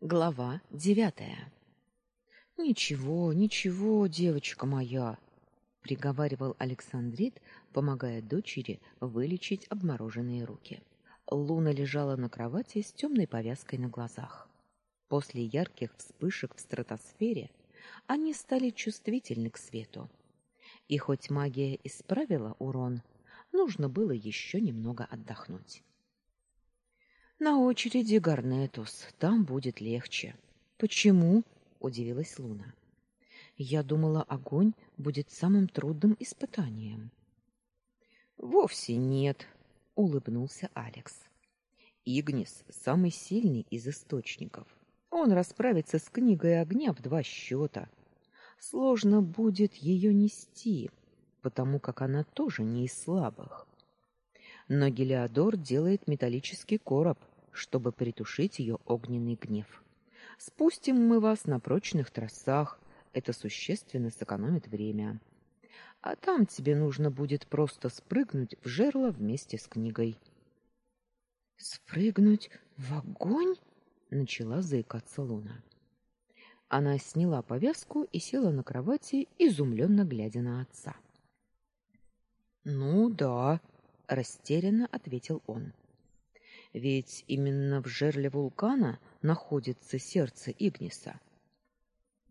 Глава девятая. Ничего, ничего, девочка моя, приговаривал Александрит, помогая дочери вылечить обмороженные руки. Луна лежала на кровати с темной повязкой на глазах. После ярких вспышек в стратосфере они стали чувствительны к свету. И хоть магия исправила урон, нужно было еще немного отдохнуть. На очереди Гарнетус, там будет легче. Почему? удивилась Луна. Я думала, огонь будет самым трудным испытанием. Вовсе нет, улыбнулся Алекс. Игнис самый сильный из источников. Он расправится с книгой огня в два счета. Сложно будет ее нести, потому как она тоже не из слабых. Но Гелиодор делает металлический короб, чтобы притушить ее огненный гнев. Спустим мы вас на прочных тросах, это существенно сэкономит время. А там тебе нужно будет просто спрыгнуть в жерло вместе с книгой. Спрыгнуть в огонь? начала заикаться Луна. Она сняла повязку и села на кровати, изумленно глядя на отца. Ну да, растерянно ответил он. Ведь именно в жерле вулкана находится сердце Игниса.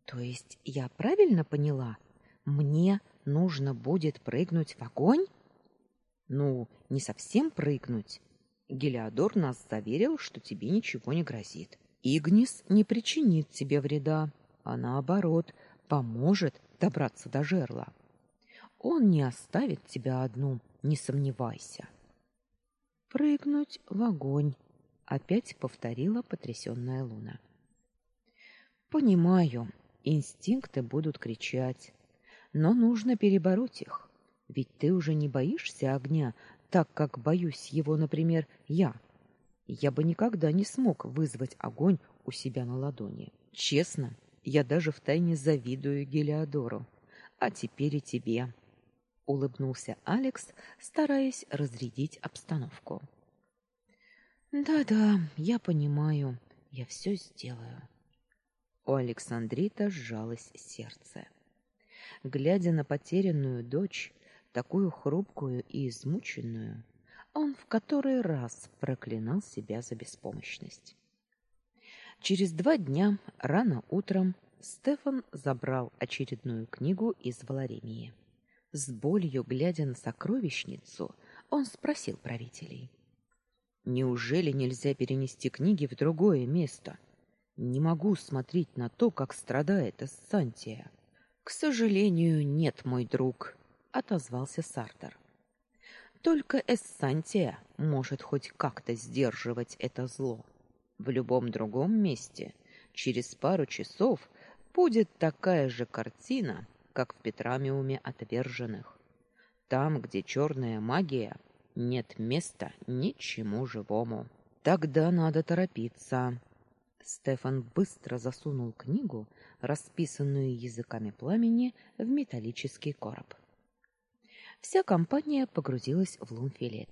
То есть я правильно поняла? Мне нужно будет прыгнуть в огонь? Ну, не совсем прыгнуть. Гелиодор нас заверил, что тебе ничего не грозит. Игнис не причинит тебе вреда, а наоборот, поможет добраться до жерла. Он не оставит тебя одну, не сомневайся. Прыгнуть в огонь, опять повторила потрясённая Луна. Понимаю, инстинкты будут кричать, но нужно перебороть их. Ведь ты уже не боишься огня, так как боюсь его, например, я. Я бы никогда не смог вызвать огонь у себя на ладони. Честно, я даже втайне завидую Гелиодору. А теперь и тебе улыбнулся Алекс, стараясь разрядить обстановку. Да-да, я понимаю. Я все сделаю. У Александрита сжалось сердце. Глядя на потерянную дочь, такую хрупкую и измученную, он в который раз проклинал себя за беспомощность. Через два дня, рано утром, Стефан забрал очередную книгу из Валаремии. С болью глядя на сокровищницу, он спросил правителей: "Неужели нельзя перенести книги в другое место? Не могу смотреть на то, как страдает Эссантия". "К сожалению, нет, мой друг", отозвался Сартер. "Только Эссантия может хоть как-то сдерживать это зло. В любом другом месте через пару часов будет такая же картина, как в Петрамиуме отверженных. Там, где черная магия, нет места ничему живому. Тогда надо торопиться. Стефан быстро засунул книгу, расписанную языками пламени, в металлический короб. Вся компания погрузилась в Лунфилет.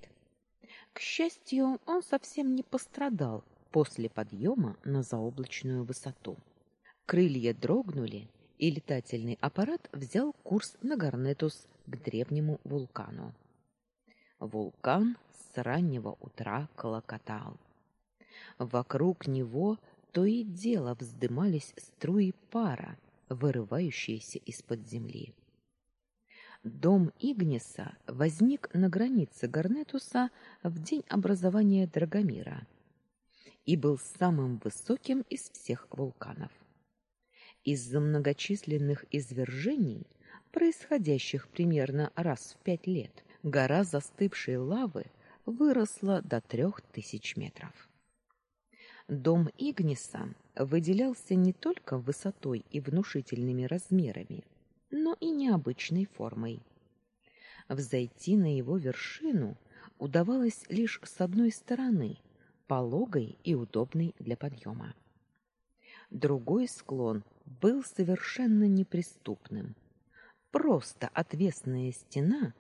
К счастью, он совсем не пострадал после подъема на заоблачную высоту. Крылья дрогнули, и летательный аппарат взял курс на Гарнетус к древнему вулкану. Вулкан с раннего утра колокотал. Вокруг него то и дело вздымались струи пара, вырывающиеся из-под земли. Дом Игниса возник на границе Гарнетуса в день образования Драгомира и был самым высоким из всех вулканов. Из-за многочисленных извержений, происходящих примерно раз в пять лет, гора застывшей лавы выросла до трех тысяч метров. Дом Игниса выделялся не только высотой и внушительными размерами, но и необычной формой. Взойти на его вершину удавалось лишь с одной стороны, пологой и удобной для подъема. Другой склон был совершенно неприступным. Просто отвесная стена,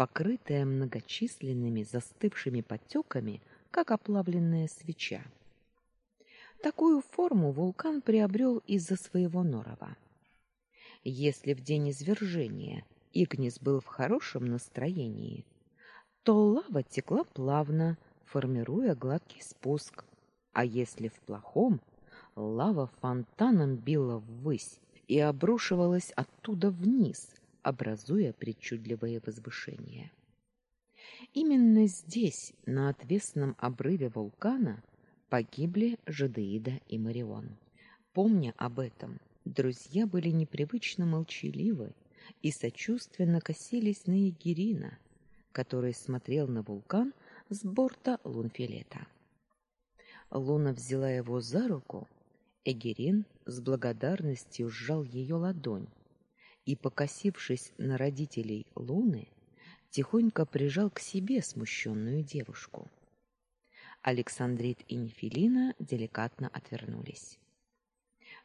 покрытая многочисленными застывшими потеками, как оплавленная свеча. Такую форму вулкан приобрел из-за своего норова. Если в день извержения Игнис был в хорошем настроении, то лава текла плавно, формируя гладкий спуск, а если в плохом, лава фонтаном била ввысь и обрушивалась оттуда вниз, образуя причудливые возвышения. Именно здесь, на отвесном обрыве вулкана, погибли Жадеида и Марион. Помня об этом, друзья были непривычно молчаливы и сочувственно косились на Егерина, который смотрел на вулкан с борта лунфилета. Луна взяла его за руку, Эгерин с благодарностью сжал ее ладонь и, покосившись на родителей Луны, тихонько прижал к себе смущенную девушку. Александрит и Нефелина деликатно отвернулись.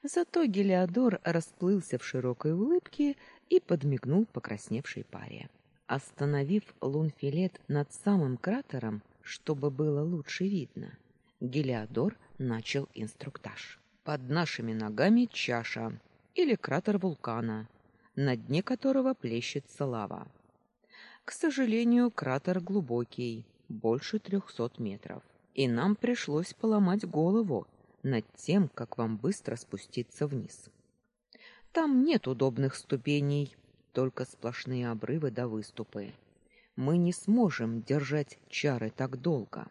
Зато Гелиодор расплылся в широкой улыбке и подмигнул покрасневшей паре. Остановив лунфилет над самым кратером, чтобы было лучше видно, Гелиодор начал инструктаж. Под нашими ногами чаша или кратер вулкана, на дне которого плещется лава. К сожалению, кратер глубокий, больше трехсот метров, и нам пришлось поломать голову над тем, как вам быстро спуститься вниз. Там нет удобных ступеней, только сплошные обрывы да выступы. Мы не сможем держать чары так долго,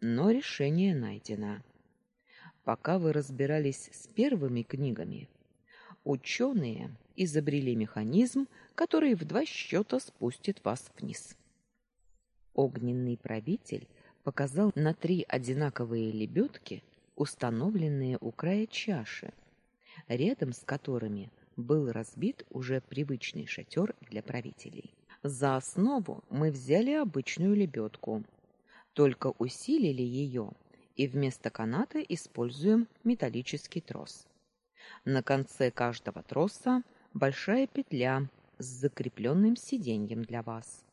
но решение найдено. Пока вы разбирались с первыми книгами, ученые изобрели механизм, который в два счета спустит вас вниз. Огненный правитель показал на три одинаковые лебедки, установленные у края чаши, рядом с которыми был разбит уже привычный шатер для правителей. За основу мы взяли обычную лебедку, только усилили ее и вместо каната используем металлический трос. На конце каждого троса большая петля с закрепленным сиденьем для вас.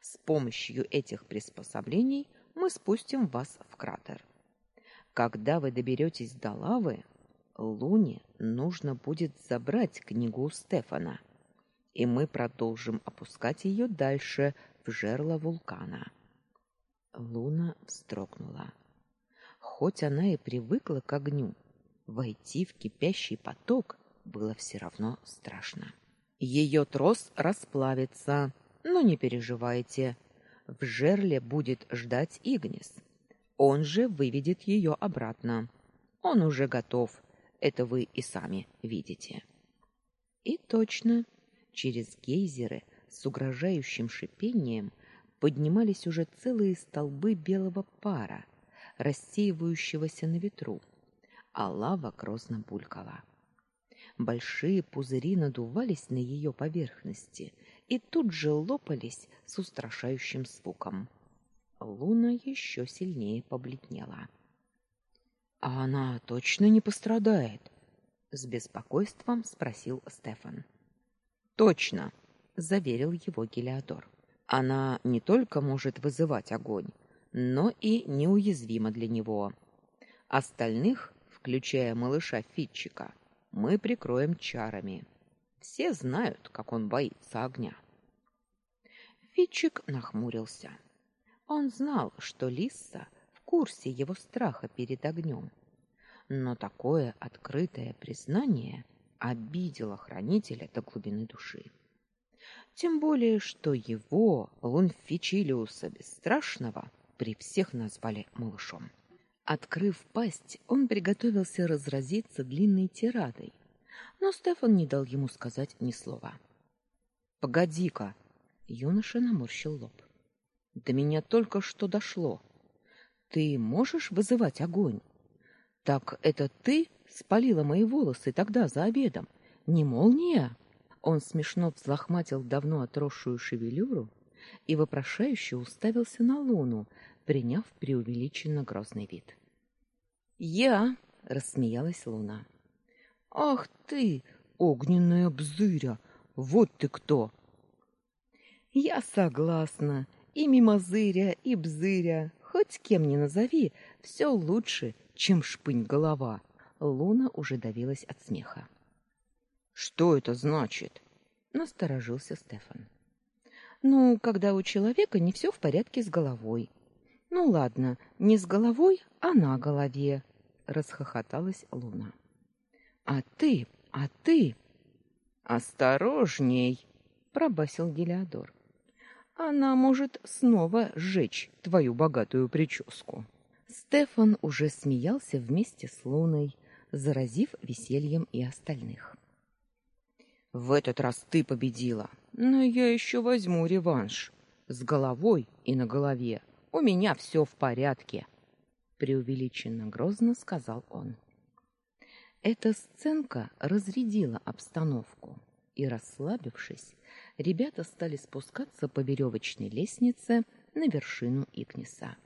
С помощью этих приспособлений мы спустим вас в кратер. Когда вы доберетесь до лавы, Луне нужно будет забрать книгу у Стефана, и мы продолжим опускать ее дальше в жерло вулкана. Луна вздрогнула. Хоть она и привыкла к огню, войти в кипящий поток было все равно страшно. Ее трос расплавится, но не переживайте. В жерле будет ждать Игнис. Он же выведет ее обратно. Он уже готов. Это вы и сами видите. И точно, через гейзеры с угрожающим шипением поднимались уже целые столбы белого пара, рассеивающегося на ветру, а лава грозно булькала. Большие пузыри надувались на ее поверхности и тут же лопались с устрашающим звуком. Луна еще сильнее побледнела. А она точно не пострадает? с беспокойством спросил Стефан. Точно, заверил его Гелиодор. Она не только может вызывать огонь, но и неуязвима для него. Остальных, включая малыша Фитчика, мы прикроем чарами. Все знают, как он боится огня. Фитчик нахмурился. Он знал, что Лисса в курсе его страха перед огнем. Но такое открытое признание обидело хранителя до глубины души. Тем более, что его, Лунфичилиуса Бесстрашного, при всех назвали малышом. Открыв пасть, он приготовился разразиться длинной тирадой, но Стефан не дал ему сказать ни слова. «Погоди-ка!» — юноша наморщил лоб. «До меня только что дошло. Ты можешь вызывать огонь? Так это ты спалила мои волосы тогда за обедом? Не молния?» Он смешно взлохматил давно отросшую шевелюру и вопрошающе уставился на Луну, приняв преувеличенно грозный вид. "Я", рассмеялась Луна. "Ах ты, огненная бзыря, вот ты кто!" "Я согласна, и мимозыря, и бзыря, хоть кем ни назови, все лучше, чем шпынь голова. Луна уже давилась от смеха. Что это значит? Насторожился Стефан. Ну, когда у человека не все в порядке с головой. Ну ладно, не с головой, а на голове, расхохоталась Луна. А ты, а ты осторожней, пробасил Гелиодор. Она может снова сжечь твою богатую прическу. Стефан уже смеялся вместе с Луной, заразив весельем и остальных. В этот раз ты победила, но я еще возьму реванш с головой и на голове. У меня все в порядке, преувеличенно грозно сказал он. Эта сценка разрядила обстановку, и расслабившись, ребята стали спускаться по веревочной лестнице на вершину Игниса.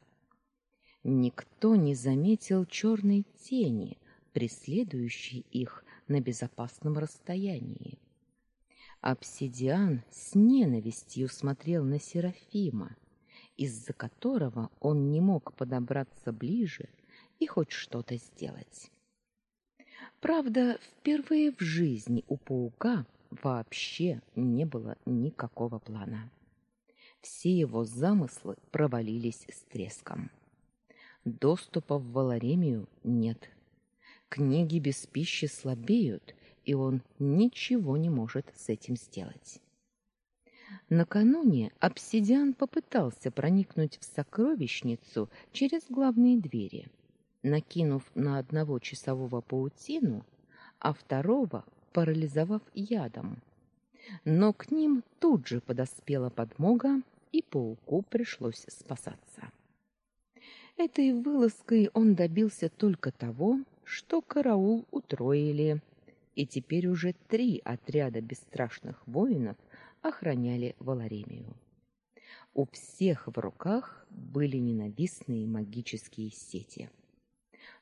Никто не заметил черной тени, преследующей их на безопасном расстоянии. Обсидиан с ненавистью смотрел на Серафима, из-за которого он не мог подобраться ближе и хоть что-то сделать. Правда, впервые в жизни у паука вообще не было никакого плана. Все его замыслы провалились с треском. Доступа в Валаремию нет. Книги без пищи слабеют, и он ничего не может с этим сделать. Накануне обсидиан попытался проникнуть в сокровищницу через главные двери, накинув на одного часового паутину, а второго парализовав ядом. Но к ним тут же подоспела подмога, и пауку пришлось спасаться. Этой вылазкой он добился только того, что караул утроили, и теперь уже три отряда бесстрашных воинов охраняли Валаремию. У всех в руках были ненавистные магические сети.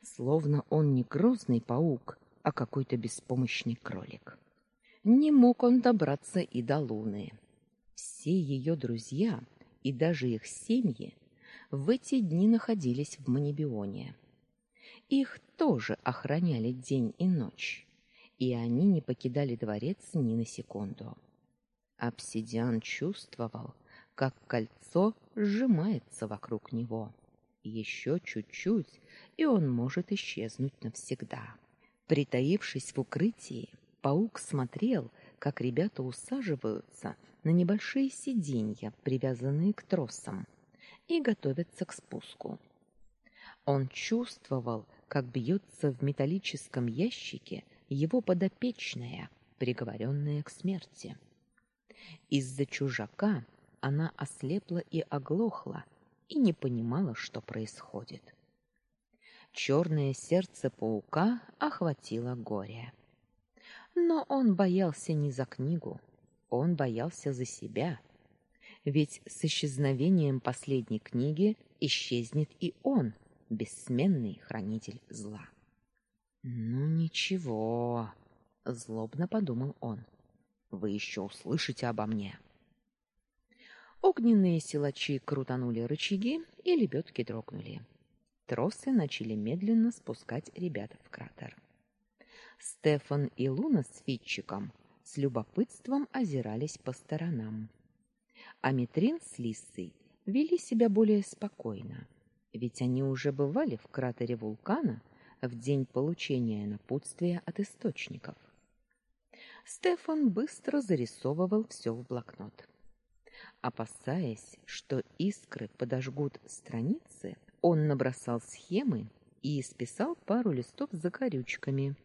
Словно он не грозный паук, а какой-то беспомощный кролик. Не мог он добраться и до Луны. Все ее друзья и даже их семьи в эти дни находились в Манибионе. Их тоже охраняли день и ночь, и они не покидали дворец ни на секунду. Обсидиан чувствовал, как кольцо сжимается вокруг него. Еще чуть-чуть, и он может исчезнуть навсегда. Притаившись в укрытии, паук смотрел, как ребята усаживаются на небольшие сиденья, привязанные к тросам, и готовится к спуску. Он чувствовал, как бьется в металлическом ящике его подопечная, приговоренная к смерти. Из-за чужака она ослепла и оглохла и не понимала, что происходит. Черное сердце паука охватило горе. Но он боялся не за книгу, он боялся за себя — ведь с исчезновением последней книги исчезнет и он, бессменный хранитель зла. Ну ничего, злобно подумал он. Вы еще услышите обо мне. Огненные силачи крутанули рычаги, и лебедки дрогнули. Тросы начали медленно спускать ребят в кратер. Стефан и Луна с Фитчиком с любопытством озирались по сторонам а Митрин с Лиссой вели себя более спокойно, ведь они уже бывали в кратере вулкана в день получения напутствия от источников. Стефан быстро зарисовывал все в блокнот. Опасаясь, что искры подожгут страницы, он набросал схемы и исписал пару листов с закорючками,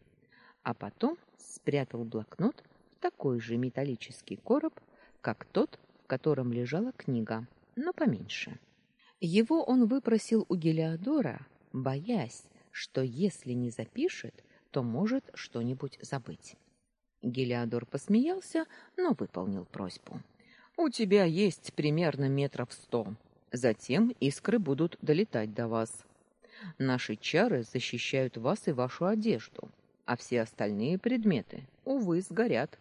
а потом спрятал блокнот в такой же металлический короб, как тот, котором лежала книга, но поменьше. Его он выпросил у Гелиодора, боясь, что если не запишет, то может что-нибудь забыть. Гелиодор посмеялся, но выполнил просьбу. У тебя есть примерно метров сто. Затем искры будут долетать до вас. Наши чары защищают вас и вашу одежду, а все остальные предметы увы сгорят.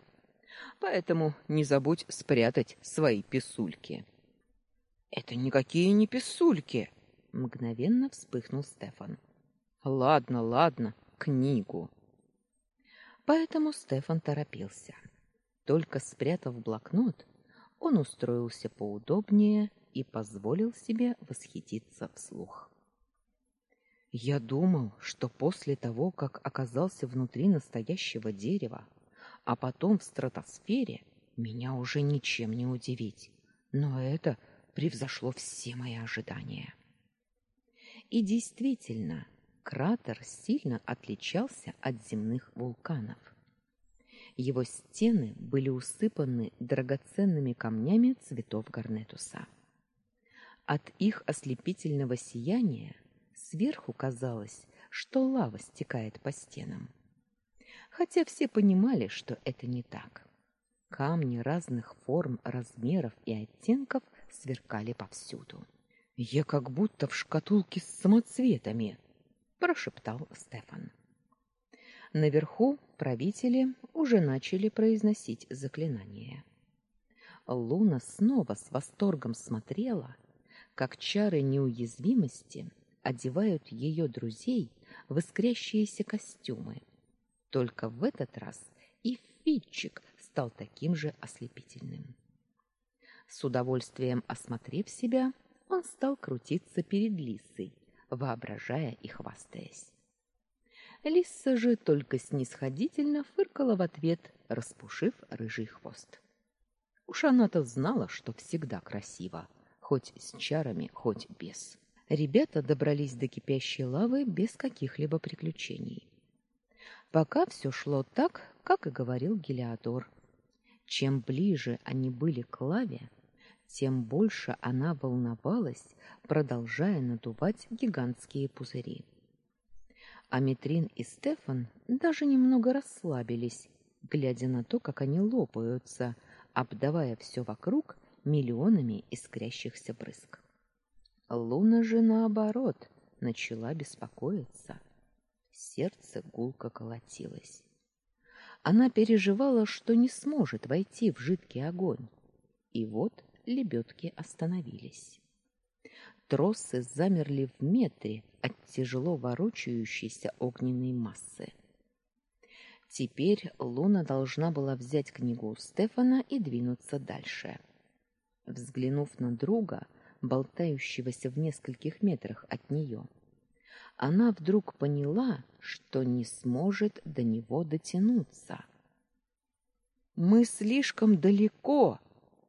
Поэтому не забудь спрятать свои писульки. Это никакие не писульки, мгновенно вспыхнул Стефан. Ладно, ладно, книгу. Поэтому Стефан торопился. Только спрятав блокнот, он устроился поудобнее и позволил себе восхититься вслух. Я думал, что после того, как оказался внутри настоящего дерева, а потом в стратосфере, меня уже ничем не удивить. Но это превзошло все мои ожидания. И действительно, кратер сильно отличался от земных вулканов. Его стены были усыпаны драгоценными камнями цветов гарнетуса. От их ослепительного сияния сверху казалось, что лава стекает по стенам. Хотя все понимали, что это не так. Камни разных форм, размеров и оттенков сверкали повсюду. Я как будто в шкатулке с самоцветами, прошептал Стефан. Наверху правители уже начали произносить заклинания. Луна снова с восторгом смотрела, как чары неуязвимости одевают ее друзей в искрящиеся костюмы. Только в этот раз и Фитчик стал таким же ослепительным. С удовольствием осмотрев себя, он стал крутиться перед Лисой, воображая и хвастаясь. Лиса же только снисходительно фыркала в ответ, распушив рыжий хвост. Уж она-то знала, что всегда красиво, хоть с чарами, хоть без. Ребята добрались до кипящей лавы без каких-либо приключений. Пока все шло так, как и говорил Гелиодор. Чем ближе они были к лаве, тем больше она волновалась, продолжая надувать гигантские пузыри. Аметрин и Стефан даже немного расслабились, глядя на то, как они лопаются, обдавая все вокруг миллионами искрящихся брызг. Луна же наоборот начала беспокоиться. Сердце гулко колотилось. Она переживала, что не сможет войти в жидкий огонь. И вот лебедки остановились. Тросы замерли в метре от тяжело ворочающейся огненной массы. Теперь Луна должна была взять книгу у Стефана и двинуться дальше. Взглянув на друга, болтающегося в нескольких метрах от нее, она вдруг поняла, что не сможет до него дотянуться. Мы слишком далеко,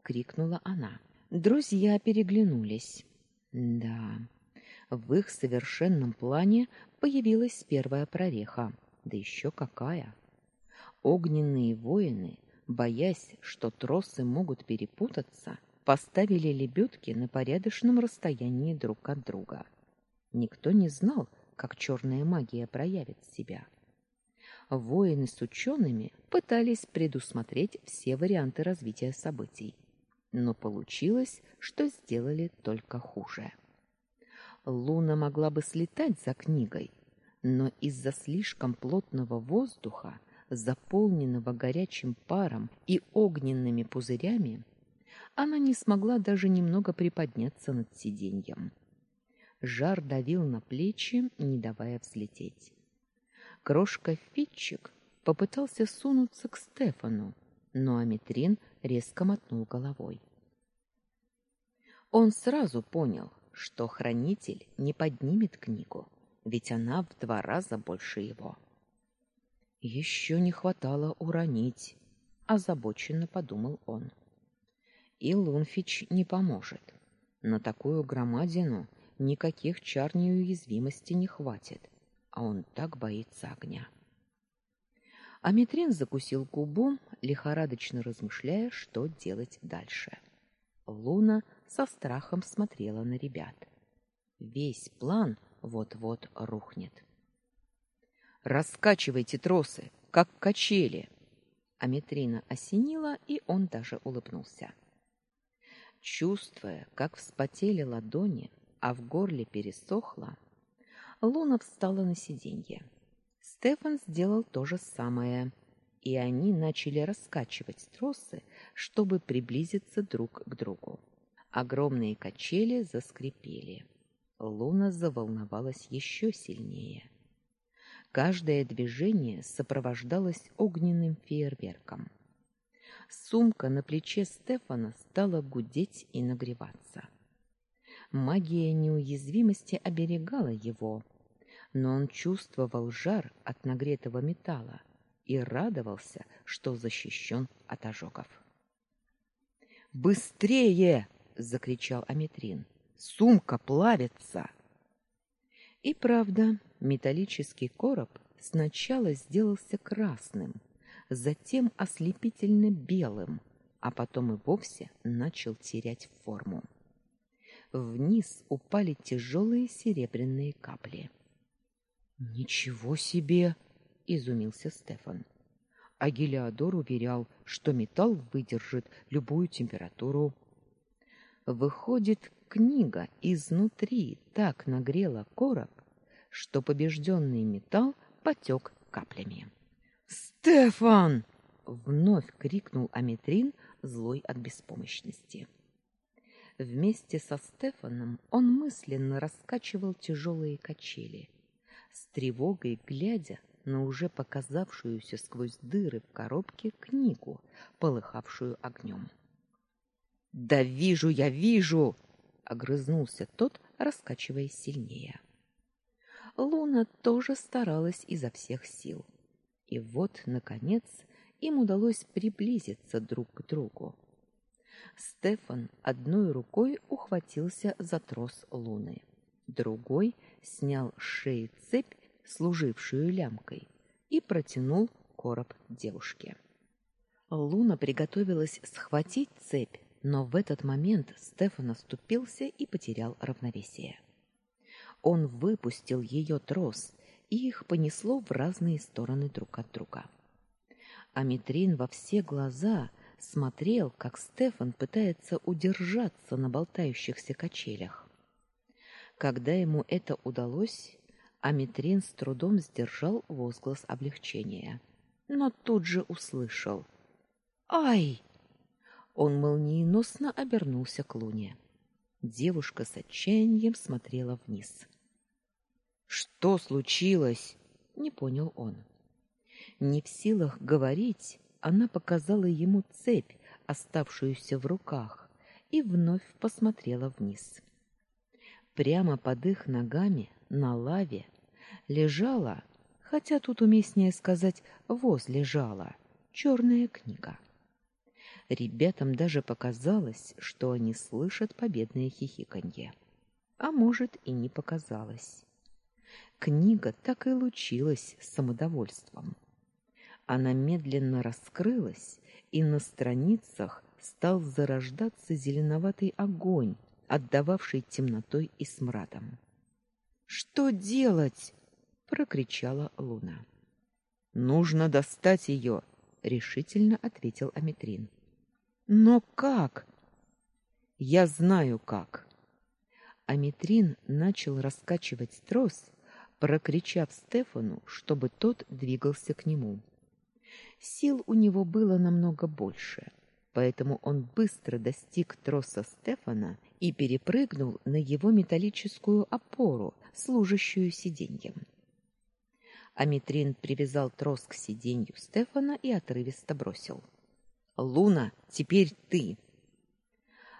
крикнула она. Друзья переглянулись. Да. В их совершенном плане появилась первая прореха, да еще какая. Огненные воины, боясь, что тросы могут перепутаться, поставили лебедки на порядочном расстоянии друг от друга. Никто не знал, как черная магия проявит себя. Воины с учеными пытались предусмотреть все варианты развития событий но получилось, что сделали только хуже. Луна могла бы слетать за книгой, но из-за слишком плотного воздуха, заполненного горячим паром и огненными пузырями, она не смогла даже немного приподняться над сиденьем. Жар давил на плечи, не давая взлететь. Крошка Фитчик попытался сунуться к Стефану, но Аметрин резко мотнул головой. Он сразу понял, что хранитель не поднимет книгу, ведь она в два раза больше его. Еще не хватало уронить, озабоченно подумал он. И Лунфич не поможет. На такую громадину никаких чар неуязвимости не хватит, а он так боится огня. Аметрин закусил губу, лихорадочно размышляя, что делать дальше. Луна со страхом смотрела на ребят. Весь план вот-вот рухнет. Раскачивайте тросы, как качели. Аметрина осенила, и он даже улыбнулся. Чувствуя, как вспотели ладони, а в горле пересохло, Луна встала на сиденье. Стефан сделал то же самое, и они начали раскачивать тросы, чтобы приблизиться друг к другу. Огромные качели заскрипели. Луна заволновалась еще сильнее. Каждое движение сопровождалось огненным фейерверком. Сумка на плече Стефана стала гудеть и нагреваться. Магия неуязвимости оберегала его, но он чувствовал жар от нагретого металла и радовался, что защищен от ожогов. «Быстрее!» — закричал Аметрин. «Сумка плавится!» И правда, металлический короб сначала сделался красным, затем ослепительно белым, а потом и вовсе начал терять форму. Вниз упали тяжелые серебряные капли. Ничего себе, изумился Стефан. А уверял, что металл выдержит любую температуру. Выходит, книга изнутри так нагрела короб, что побежденный металл потек каплями. «Стефан!» — вновь крикнул Аметрин, злой от беспомощности. Вместе со Стефаном он мысленно раскачивал тяжелые качели — с тревогой глядя на уже показавшуюся сквозь дыры в коробке книгу, полыхавшую огнем. «Да вижу я, вижу!» — огрызнулся тот, раскачиваясь сильнее. Луна тоже старалась изо всех сил. И вот, наконец, им удалось приблизиться друг к другу. Стефан одной рукой ухватился за трос Луны, другой снял с шеи цепь, служившую лямкой, и протянул короб девушке. Луна приготовилась схватить цепь, но в этот момент Стефан оступился и потерял равновесие. Он выпустил ее трос, и их понесло в разные стороны друг от друга. Аметрин во все глаза смотрел, как Стефан пытается удержаться на болтающихся качелях. Когда ему это удалось, Аметрин с трудом сдержал возглас облегчения, но тут же услышал: "Ай!" Он молниеносно обернулся к Луне. Девушка с отчаянием смотрела вниз. "Что случилось?" не понял он. Не в силах говорить, она показала ему цепь, оставшуюся в руках, и вновь посмотрела вниз. Прямо под их ногами на лаве лежала, хотя тут уместнее сказать возле лежала, черная книга. Ребятам даже показалось, что они слышат победное хихиканье. А может, и не показалось. Книга так и лучилась самодовольством. Она медленно раскрылась, и на страницах стал зарождаться зеленоватый огонь, отдававший темнотой и смрадом. Что делать? прокричала Луна. Нужно достать ее, решительно ответил Аметрин. Но как? Я знаю как. Аметрин начал раскачивать трос, прокричав Стефану, чтобы тот двигался к нему. Сил у него было намного больше, поэтому он быстро достиг троса Стефана и перепрыгнул на его металлическую опору, служащую сиденьем. Аметрин привязал трос к сиденью Стефана и отрывисто бросил: "Луна, теперь ты".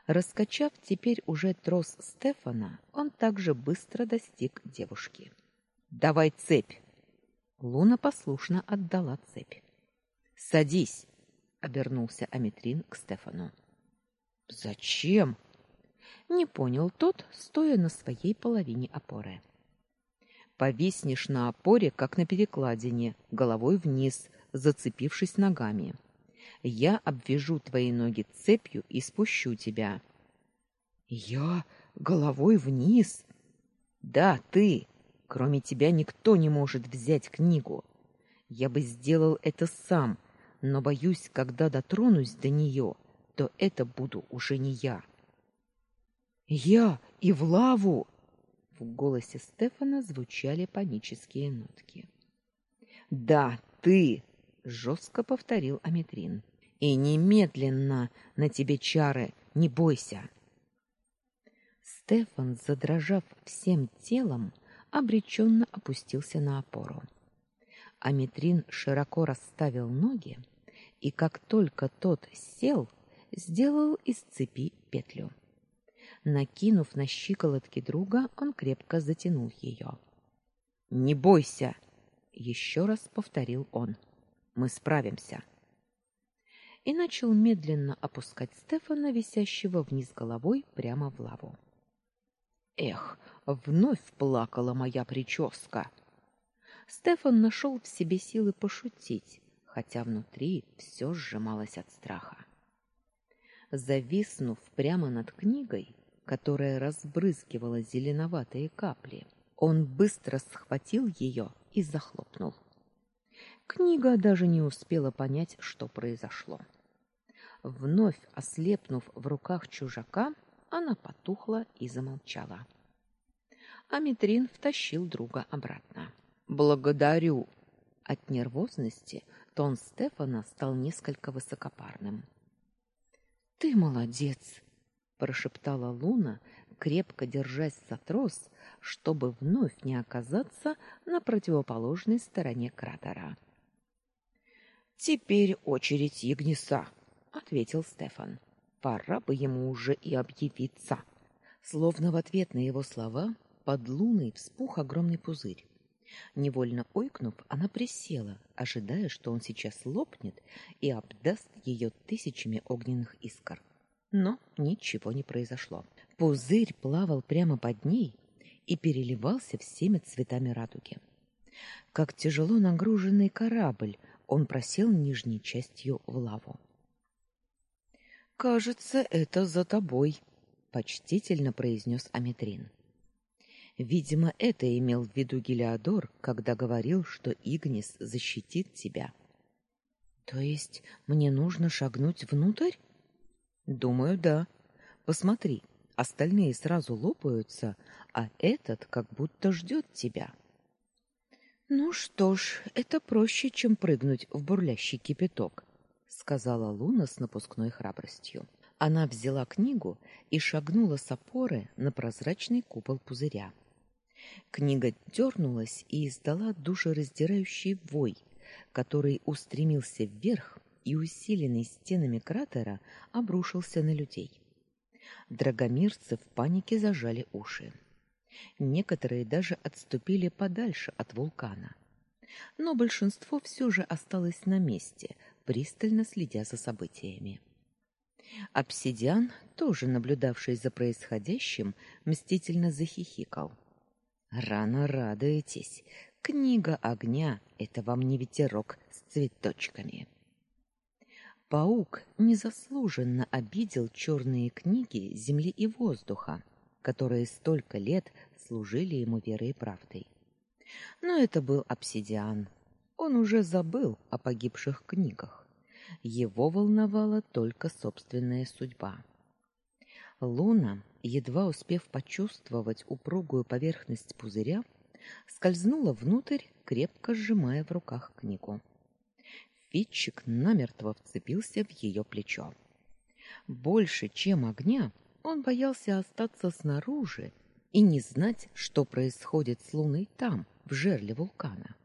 Раскачав теперь уже трос Стефана, он также быстро достиг девушки. "Давай цепь". Луна послушно отдала цепь. "Садись", обернулся Аметрин к Стефану. "Зачем?" Не понял тот, стоя на своей половине опоры. Повиснешь на опоре, как на перекладине, головой вниз, зацепившись ногами. Я обвяжу твои ноги цепью и спущу тебя. Я головой вниз? Да, ты. Кроме тебя никто не может взять книгу. Я бы сделал это сам, но боюсь, когда дотронусь до нее, то это буду уже не я. Я и в лаву. В голосе Стефана звучали панические нотки. Да, ты, жестко повторил Аметрин. И немедленно на тебе чары, не бойся. Стефан, задрожав всем телом, обреченно опустился на опору. Аметрин широко расставил ноги, и как только тот сел, сделал из цепи петлю. Накинув на щиколотки друга, он крепко затянул ее. «Не бойся!» — еще раз повторил он. «Мы справимся!» И начал медленно опускать Стефана, висящего вниз головой, прямо в лаву. «Эх, вновь плакала моя прическа!» Стефан нашел в себе силы пошутить, хотя внутри все сжималось от страха. Зависнув прямо над книгой, которая разбрызгивала зеленоватые капли, он быстро схватил ее и захлопнул. Книга даже не успела понять, что произошло. Вновь ослепнув в руках чужака, она потухла и замолчала. Аметрин втащил друга обратно. Благодарю. От нервозности тон Стефана стал несколько высокопарным. Ты молодец, прошептала Луна, крепко держась за трос, чтобы вновь не оказаться на противоположной стороне кратера. Теперь очередь Игниса, ответил Стефан. Пора бы ему уже и объявиться. Словно в ответ на его слова под луной вспух огромный пузырь. Невольно ойкнув, она присела, ожидая, что он сейчас лопнет и обдаст ее тысячами огненных искр. Но ничего не произошло. Пузырь плавал прямо под ней и переливался всеми цветами радуги. Как тяжело нагруженный корабль, он просел нижней частью в лаву. Кажется, это за тобой, почтительно произнес Аметрин. Видимо, это имел в виду Гелиодор, когда говорил, что Игнис защитит тебя. То есть мне нужно шагнуть внутрь? Думаю, да. Посмотри, остальные сразу лопаются, а этот как будто ждет тебя. Ну что ж, это проще, чем прыгнуть в бурлящий кипяток, сказала Луна с напускной храбростью. Она взяла книгу и шагнула с опоры на прозрачный купол пузыря. Книга дернулась и издала душераздирающий вой, который устремился вверх и усиленный стенами кратера обрушился на людей. Драгомирцы в панике зажали уши. Некоторые даже отступили подальше от вулкана. Но большинство все же осталось на месте, пристально следя за событиями. Обсидиан, тоже наблюдавший за происходящим, мстительно захихикал. Рано радуетесь. Книга огня это вам не ветерок с цветочками. Паук незаслуженно обидел черные книги земли и воздуха, которые столько лет служили ему верой и правдой. Но это был обсидиан. Он уже забыл о погибших книгах. Его волновала только собственная судьба. Луна едва успев почувствовать упругую поверхность пузыря, скользнула внутрь, крепко сжимая в руках книгу. Фитчик намертво вцепился в ее плечо. Больше, чем огня, он боялся остаться снаружи и не знать, что происходит с Луной там, в жерле вулкана.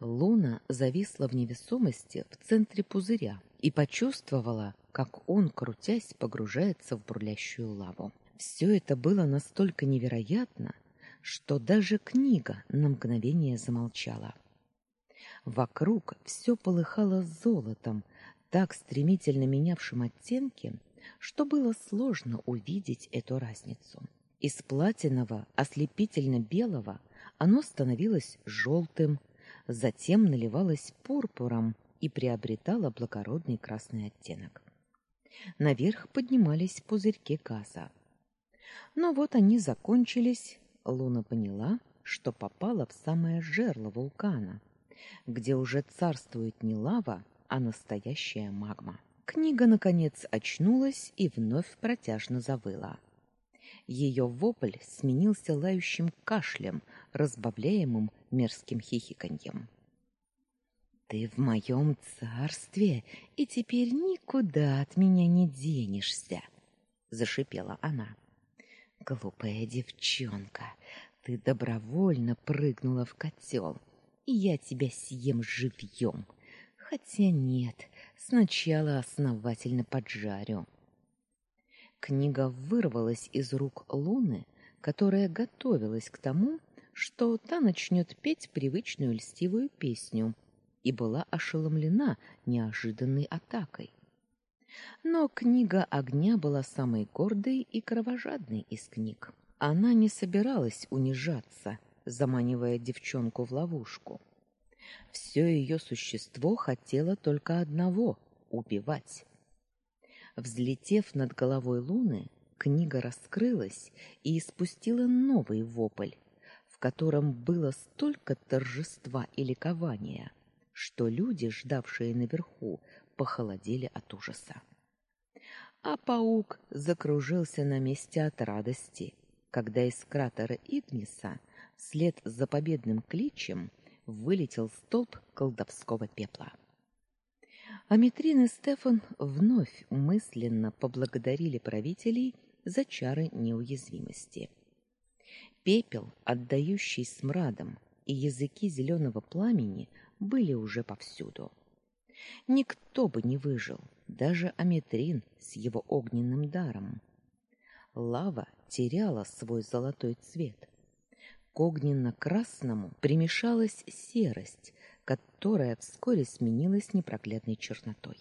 Луна зависла в невесомости в центре пузыря и почувствовала, как он, крутясь, погружается в бурлящую лаву. Все это было настолько невероятно, что даже книга на мгновение замолчала. Вокруг все полыхало золотом, так стремительно менявшим оттенки, что было сложно увидеть эту разницу. Из платинового, ослепительно-белого оно становилось желтым, затем наливалось пурпуром и приобретало благородный красный оттенок. Наверх поднимались пузырьки газа. Но вот они закончились. Луна поняла, что попала в самое жерло вулкана, где уже царствует не лава, а настоящая магма. Книга наконец очнулась и вновь протяжно завыла. Ее вопль сменился лающим кашлем, разбавляемым мерзким хихиканьем. Ты в моем царстве, и теперь никуда от меня не денешься, зашипела она. Глупая девчонка, ты добровольно прыгнула в котел, и я тебя съем живьем. Хотя нет, сначала основательно поджарю. Книга вырвалась из рук Луны, которая готовилась к тому, что та начнет петь привычную льстивую песню, и была ошеломлена неожиданной атакой. Но книга огня была самой гордой и кровожадной из книг. Она не собиралась унижаться, заманивая девчонку в ловушку. Все ее существо хотело только одного убивать. Взлетев над головой Луны, книга раскрылась и испустила новый вопль, в котором было столько торжества и ликования, что люди, ждавшие наверху, похолодели от ужаса. А паук закружился на месте от радости, когда из кратера Игниса вслед за победным кличем вылетел столб колдовского пепла. Аметрин и Стефан вновь мысленно поблагодарили правителей за чары неуязвимости. Пепел, отдающий смрадом, и языки зеленого пламени были уже повсюду. Никто бы не выжил, даже Аметрин с его огненным даром. Лава теряла свой золотой цвет. К огненно-красному примешалась серость, которая вскоре сменилась непроглядной чернотой.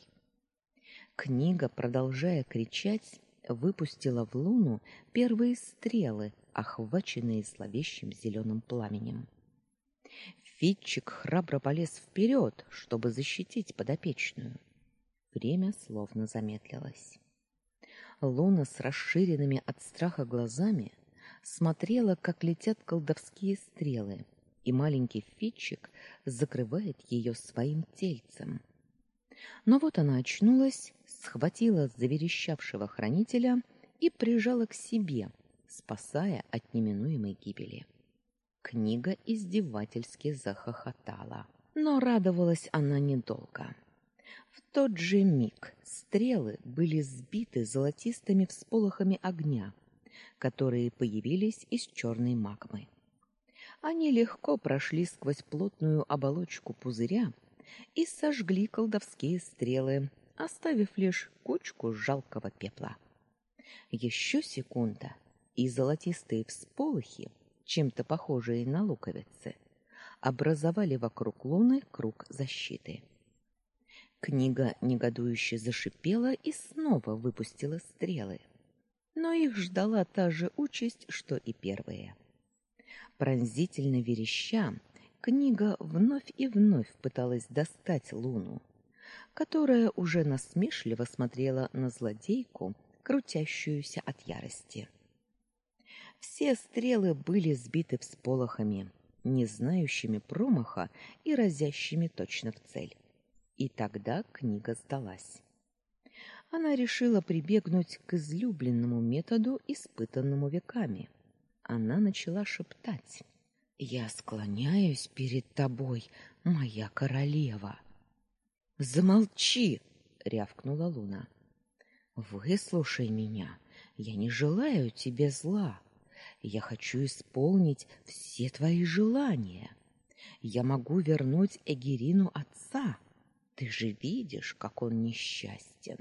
Книга, продолжая кричать, выпустила в луну первые стрелы, охваченные зловещим зеленым пламенем. Фитчик храбро полез вперед, чтобы защитить подопечную. Время словно замедлилось. Луна с расширенными от страха глазами смотрела, как летят колдовские стрелы, и маленький Фитчик закрывает ее своим тельцем. Но вот она очнулась, схватила заверещавшего хранителя и прижала к себе, спасая от неминуемой гибели. Книга издевательски захохотала, но радовалась она недолго. В тот же миг стрелы были сбиты золотистыми всполохами огня, которые появились из черной магмы. Они легко прошли сквозь плотную оболочку пузыря и сожгли колдовские стрелы, оставив лишь кучку жалкого пепла. Еще секунда, и золотистые всполохи, чем-то похожие на луковицы, образовали вокруг луны круг защиты. Книга негодующе зашипела и снова выпустила стрелы. Но их ждала та же участь, что и первые. Пронзительно вереща, книга вновь и вновь пыталась достать Луну, которая уже насмешливо смотрела на злодейку, крутящуюся от ярости. Все стрелы были сбиты всполохами, не знающими промаха и разящими точно в цель. И тогда книга сдалась. Она решила прибегнуть к излюбленному методу, испытанному веками она начала шептать: "Я склоняюсь перед тобой, моя королева". "Замолчи", рявкнула Луна. "Выслушай меня. Я не желаю тебе зла. Я хочу исполнить все твои желания. Я могу вернуть Эгерину отца. Ты же видишь, как он несчастен.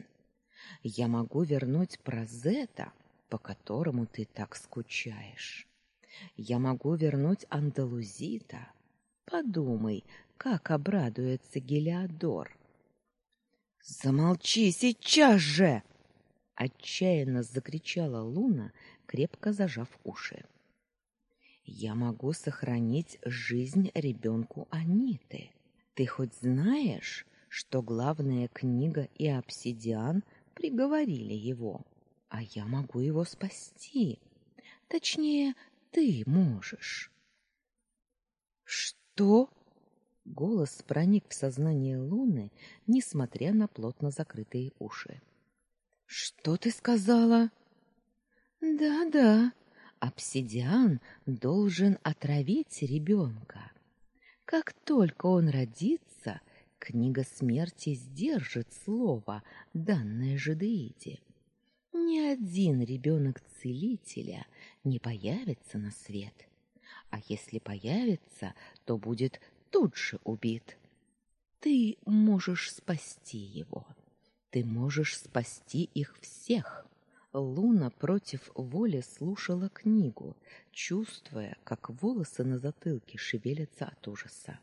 Я могу вернуть Прозета, по которому ты так скучаешь. Я могу вернуть Андалузита. Подумай, как обрадуется Гелиодор. Замолчи сейчас же, отчаянно закричала Луна, крепко зажав уши. Я могу сохранить жизнь ребенку Аниты. Ты хоть знаешь, что главная книга и обсидиан приговорили его? а я могу его спасти. Точнее, ты можешь. Что? Голос проник в сознание Луны, несмотря на плотно закрытые уши. Что ты сказала? Да-да. Обсидиан должен отравить ребенка. Как только он родится, книга смерти сдержит слово, данное Жидеиде ни один ребенок целителя не появится на свет. А если появится, то будет тут же убит. Ты можешь спасти его. Ты можешь спасти их всех. Луна против воли слушала книгу, чувствуя, как волосы на затылке шевелятся от ужаса.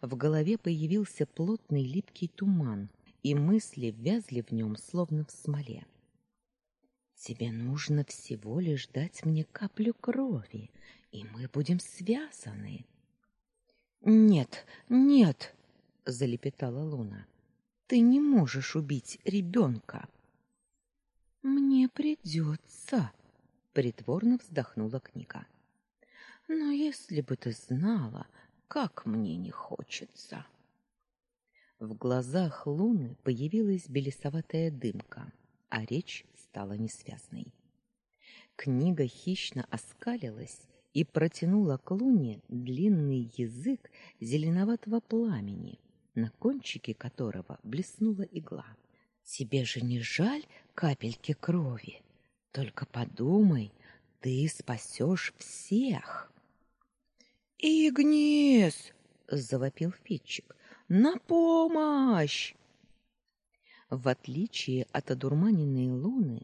В голове появился плотный липкий туман, и мысли вязли в нем, словно в смоле. Тебе нужно всего лишь дать мне каплю крови, и мы будем связаны. Нет, нет, залепетала Луна. Ты не можешь убить ребенка. Мне придется, притворно вздохнула книга. Но если бы ты знала, как мне не хочется. В глазах Луны появилась белесоватая дымка, а речь стала несвязной. Книга хищно оскалилась и протянула к Луне длинный язык зеленоватого пламени, на кончике которого блеснула игла. Тебе же не жаль капельки крови? Только подумай, ты спасешь всех. Игнис, завопил Фитчик. На помощь! В отличие от одурманенной луны,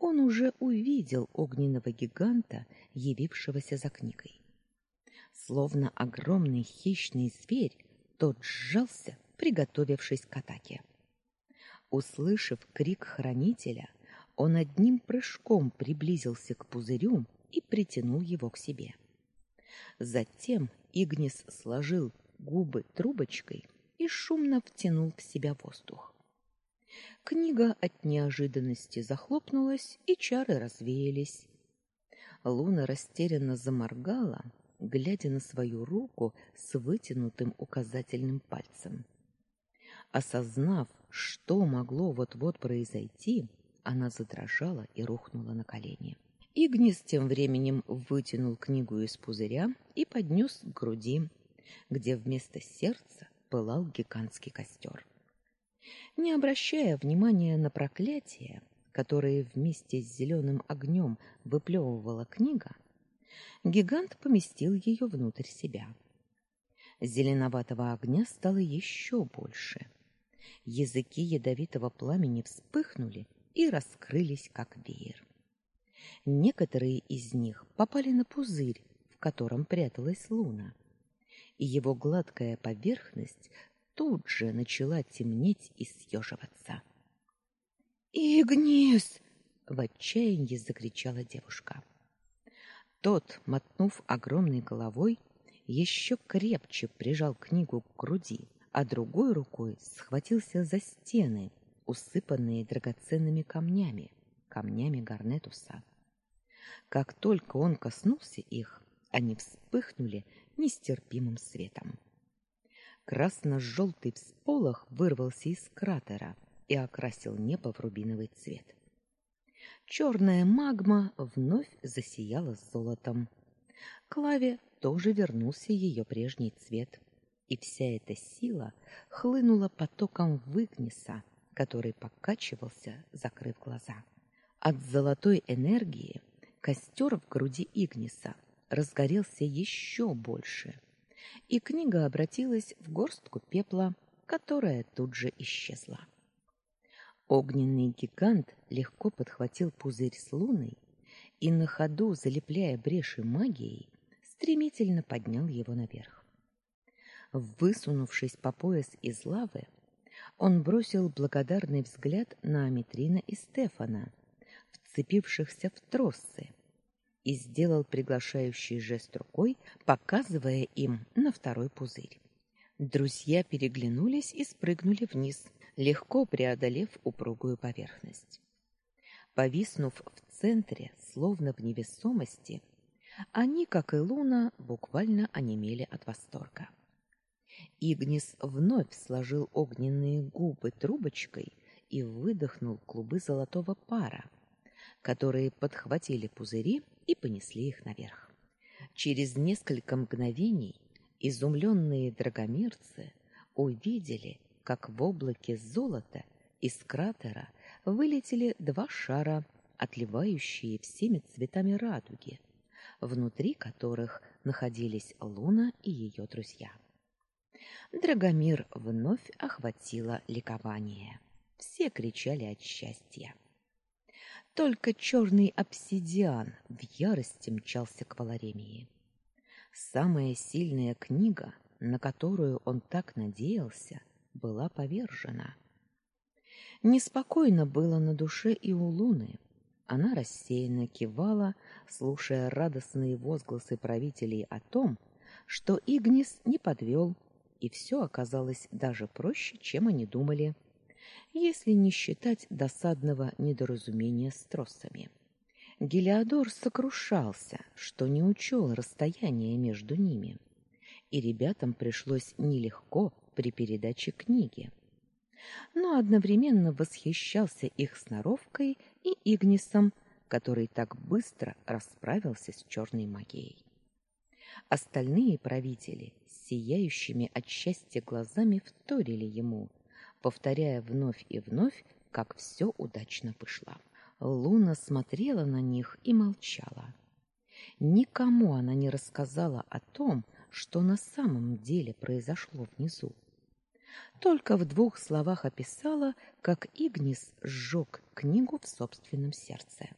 он уже увидел огненного гиганта, явившегося за книгой. Словно огромный хищный зверь, тот сжался, приготовившись к атаке. Услышав крик хранителя, он одним прыжком приблизился к пузырю и притянул его к себе. Затем Игнис сложил губы трубочкой и шумно втянул в себя воздух. Книга от неожиданности захлопнулась, и чары развеялись. Луна растерянно заморгала, глядя на свою руку с вытянутым указательным пальцем. Осознав, что могло вот-вот произойти, она задрожала и рухнула на колени. Игнис тем временем вытянул книгу из пузыря и поднес к груди, где вместо сердца пылал гигантский костер. Не обращая внимания на проклятия, которые вместе с зеленым огнем выплевывала книга, гигант поместил ее внутрь себя. Зеленоватого огня стало еще больше. Языки ядовитого пламени вспыхнули и раскрылись, как веер. Некоторые из них попали на пузырь, в котором пряталась луна, и его гладкая поверхность тут же начала темнеть и съеживаться. «Игнис!» — в отчаянии закричала девушка. Тот, мотнув огромной головой, еще крепче прижал книгу к груди, а другой рукой схватился за стены, усыпанные драгоценными камнями, камнями гарнетуса. Как только он коснулся их, они вспыхнули нестерпимым светом. Красно-желтый всполох вырвался из кратера и окрасил небо в рубиновый цвет. Черная магма вновь засияла золотом. Клаве тоже вернулся ее прежний цвет, и вся эта сила хлынула потоком в Игниса, который покачивался, закрыв глаза. От золотой энергии костер в груди Игниса разгорелся еще больше — и книга обратилась в горстку пепла, которая тут же исчезла. Огненный гигант легко подхватил пузырь с луной и на ходу, залепляя бреши магией, стремительно поднял его наверх. Высунувшись по пояс из лавы, он бросил благодарный взгляд на Аметрина и Стефана, вцепившихся в тросы, и сделал приглашающий жест рукой, показывая им на второй пузырь. Друзья переглянулись и спрыгнули вниз, легко преодолев упругую поверхность. Повиснув в центре, словно в невесомости, они, как и Луна, буквально онемели от восторга. Игнис вновь сложил огненные губы трубочкой и выдохнул клубы золотого пара, которые подхватили пузыри и понесли их наверх. Через несколько мгновений изумленные драгомирцы увидели, как в облаке золота из кратера вылетели два шара, отливающие всеми цветами радуги, внутри которых находились Луна и ее друзья. Драгомир вновь охватило ликование. Все кричали от счастья. Только черный обсидиан в ярости мчался к Валаремии. Самая сильная книга, на которую он так надеялся, была повержена. Неспокойно было на душе и у Луны. Она рассеянно кивала, слушая радостные возгласы правителей о том, что Игнис не подвел, и все оказалось даже проще, чем они думали, если не считать досадного недоразумения с тросами. Гелиодор сокрушался, что не учел расстояние между ними, и ребятам пришлось нелегко при передаче книги. Но одновременно восхищался их сноровкой и Игнисом, который так быстро расправился с черной магией. Остальные правители сияющими от счастья глазами вторили ему, повторяя вновь и вновь, как все удачно вышло. Луна смотрела на них и молчала. Никому она не рассказала о том, что на самом деле произошло внизу. Только в двух словах описала, как Игнис сжег книгу в собственном сердце.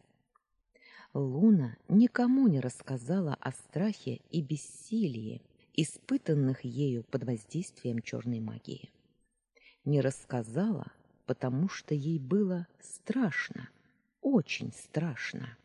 Луна никому не рассказала о страхе и бессилии, испытанных ею под воздействием черной магии. Не рассказала, потому что ей было страшно, очень страшно.